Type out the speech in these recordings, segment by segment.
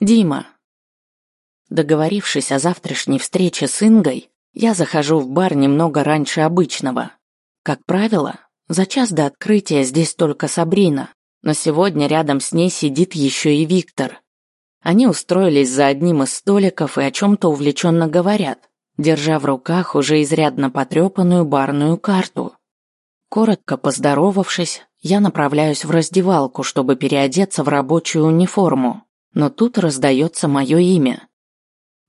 Дима. Договорившись о завтрашней встрече с Ингой, я захожу в бар немного раньше обычного. Как правило, за час до открытия здесь только Сабрина, но сегодня рядом с ней сидит еще и Виктор. Они устроились за одним из столиков и о чем-то увлеченно говорят, держа в руках уже изрядно потрепанную барную карту. Коротко поздоровавшись, я направляюсь в раздевалку, чтобы переодеться в рабочую униформу, но тут раздается мое имя.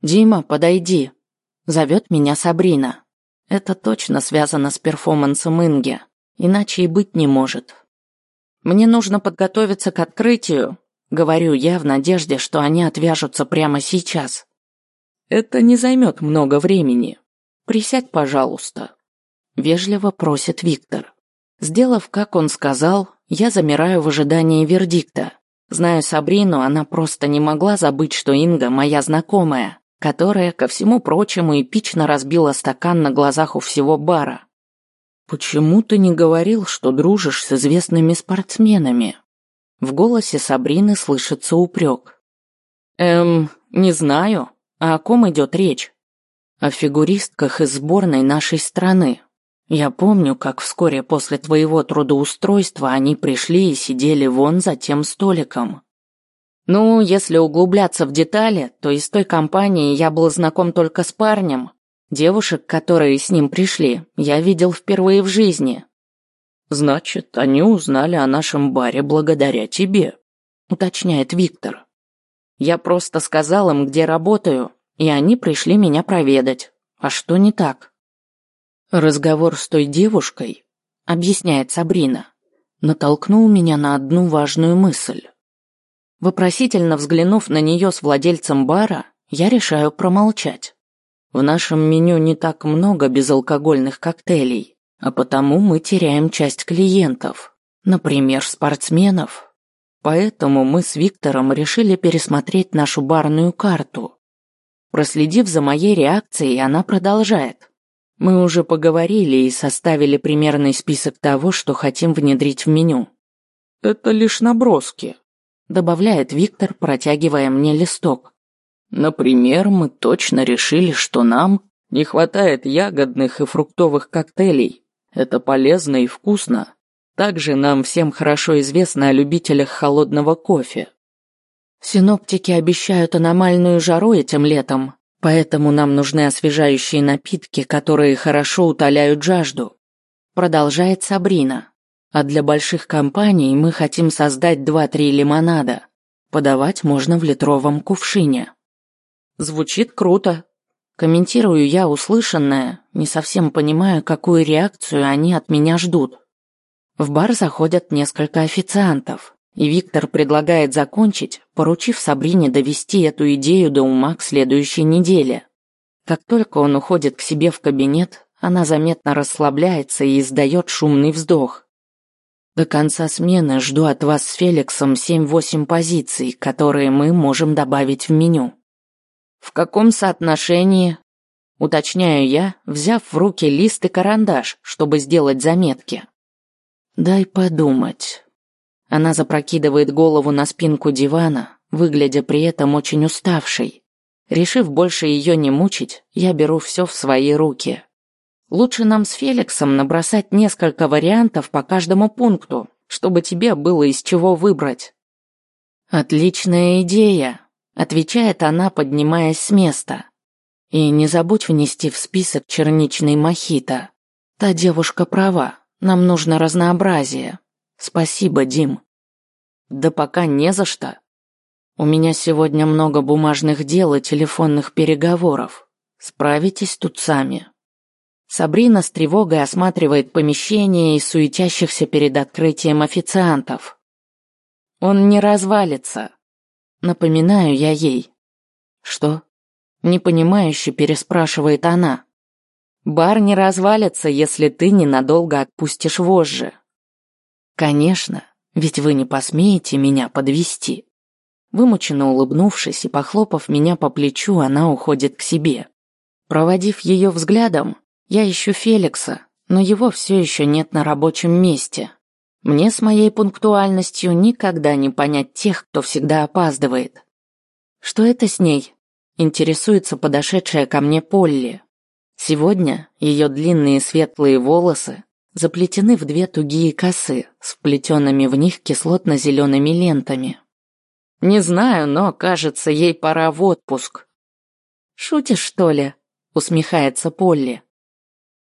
«Дима, подойди», — зовет меня Сабрина. Это точно связано с перформансом Инги, иначе и быть не может. Мне нужно подготовиться к открытию, говорю я в надежде, что они отвяжутся прямо сейчас. Это не займет много времени. Присядь, пожалуйста. Вежливо просит Виктор. Сделав, как он сказал, я замираю в ожидании вердикта. Знаю Сабрину, она просто не могла забыть, что Инга моя знакомая которая, ко всему прочему, эпично разбила стакан на глазах у всего бара. «Почему ты не говорил, что дружишь с известными спортсменами?» В голосе Сабрины слышится упрек. «Эм, не знаю. А о ком идет речь?» «О фигуристках из сборной нашей страны. Я помню, как вскоре после твоего трудоустройства они пришли и сидели вон за тем столиком. Ну, если углубляться в детали, то из той компании я был знаком только с парнем. Девушек, которые с ним пришли, я видел впервые в жизни. Значит, они узнали о нашем баре благодаря тебе, уточняет Виктор. Я просто сказал им, где работаю, и они пришли меня проведать. А что не так? Разговор с той девушкой, объясняет Сабрина, натолкнул меня на одну важную мысль. Вопросительно взглянув на нее с владельцем бара, я решаю промолчать. В нашем меню не так много безалкогольных коктейлей, а потому мы теряем часть клиентов, например, спортсменов. Поэтому мы с Виктором решили пересмотреть нашу барную карту. Проследив за моей реакцией, она продолжает. Мы уже поговорили и составили примерный список того, что хотим внедрить в меню. Это лишь наброски, добавляет Виктор, протягивая мне листок. Например, мы точно решили, что нам не хватает ягодных и фруктовых коктейлей. Это полезно и вкусно. Также нам всем хорошо известно о любителях холодного кофе. Синоптики обещают аномальную жару этим летом, поэтому нам нужны освежающие напитки, которые хорошо утоляют жажду. Продолжает Сабрина. А для больших компаний мы хотим создать два-три лимонада. Подавать можно в литровом кувшине. Звучит круто. Комментирую я услышанное, не совсем понимая, какую реакцию они от меня ждут. В бар заходят несколько официантов, и Виктор предлагает закончить, поручив Сабрине довести эту идею до ума к следующей неделе. Как только он уходит к себе в кабинет, она заметно расслабляется и издает шумный вздох. До конца смены жду от вас с Феликсом 7-8 позиций, которые мы можем добавить в меню. В каком соотношении? Уточняю я, взяв в руки лист и карандаш, чтобы сделать заметки. Дай подумать. Она запрокидывает голову на спинку дивана, выглядя при этом очень уставшей. Решив больше ее не мучить, я беру все в свои руки. Лучше нам с Феликсом набросать несколько вариантов по каждому пункту, чтобы тебе было из чего выбрать. Отличная идея, отвечает она, поднимаясь с места. И не забудь внести в список черничный мохито. Та девушка права, нам нужно разнообразие. Спасибо, Дим. Да пока не за что. У меня сегодня много бумажных дел и телефонных переговоров. Справитесь тут сами. Сабрина с тревогой осматривает помещение и суетящихся перед открытием официантов. Он не развалится. Напоминаю я ей. Что? Непонимающе переспрашивает она. Бар не развалится, если ты ненадолго отпустишь вожжи. Конечно, ведь вы не посмеете меня подвести. Вымученно улыбнувшись и похлопав меня по плечу, она уходит к себе. Проводив ее взглядом, я ищу Феликса, но его все еще нет на рабочем месте. Мне с моей пунктуальностью никогда не понять тех, кто всегда опаздывает. Что это с ней? Интересуется подошедшая ко мне Полли. Сегодня ее длинные светлые волосы заплетены в две тугие косы с вплетенными в них кислотно-зелеными лентами. Не знаю, но, кажется, ей пора в отпуск. Шутишь, что ли? Усмехается Полли.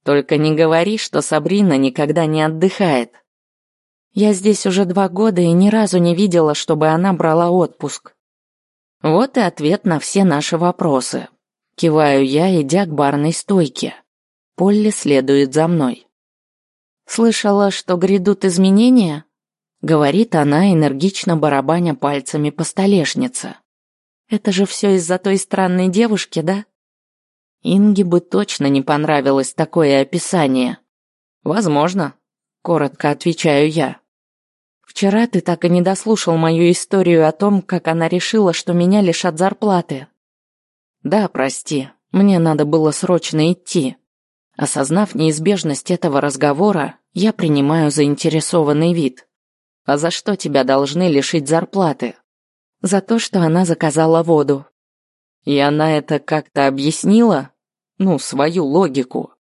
Только не говори, что Сабрина никогда не отдыхает. Я здесь уже два года и ни разу не видела, чтобы она брала отпуск. Вот и ответ на все наши вопросы. Киваю я, идя к барной стойке. Полли следует за мной. Слышала, что грядут изменения? говорит она, энергично барабаня пальцами по столешнице. Это же все из-за той странной девушки, да? Инге бы точно не понравилось такое описание. Возможно, коротко отвечаю я. Вчера ты так и не дослушал мою историю о том, как она решила, что меня лишат зарплаты. Да, прости, мне надо было срочно идти. Осознав неизбежность этого разговора, я принимаю заинтересованный вид. А за что тебя должны лишить зарплаты? За то, что она заказала воду. И она это как-то объяснила? Ну, свою логику.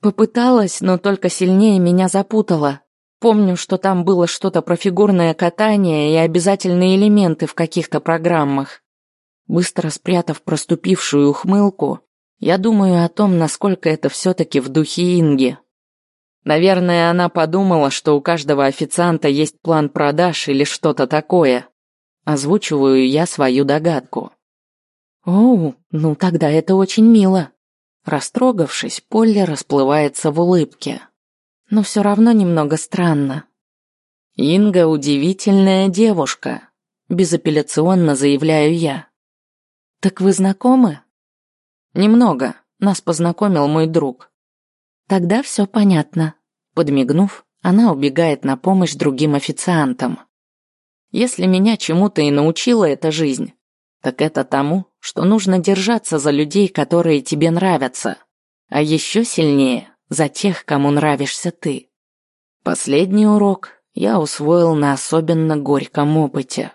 Попыталась, но только сильнее меня запутала. Помню, что там было что-то про фигурное катание и обязательные элементы в каких-то программах. Быстро спрятав проступившую ухмылку, я думаю о том, насколько это все-таки в духе Инги. Наверное, она подумала, что у каждого официанта есть план продаж или что-то такое. Озвучиваю я свою догадку. Оу, ну тогда это очень мило. Растрогавшись, Полли расплывается в улыбке. Но все равно немного странно. Инга удивительная девушка, безапелляционно заявляю я. Так вы знакомы? Немного. Нас познакомил мой друг. Тогда все понятно. Подмигнув, она убегает на помощь другим официантам. Если меня чему-то и научила эта жизнь, так это тому, что нужно держаться за людей, которые тебе нравятся, а еще сильнее за тех, кому нравишься ты. Последний урок я усвоил на особенно горьком опыте.